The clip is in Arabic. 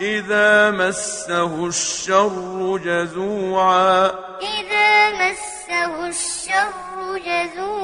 إذا مسه الشر جزوعا. إذا مسه الشر جزوعا.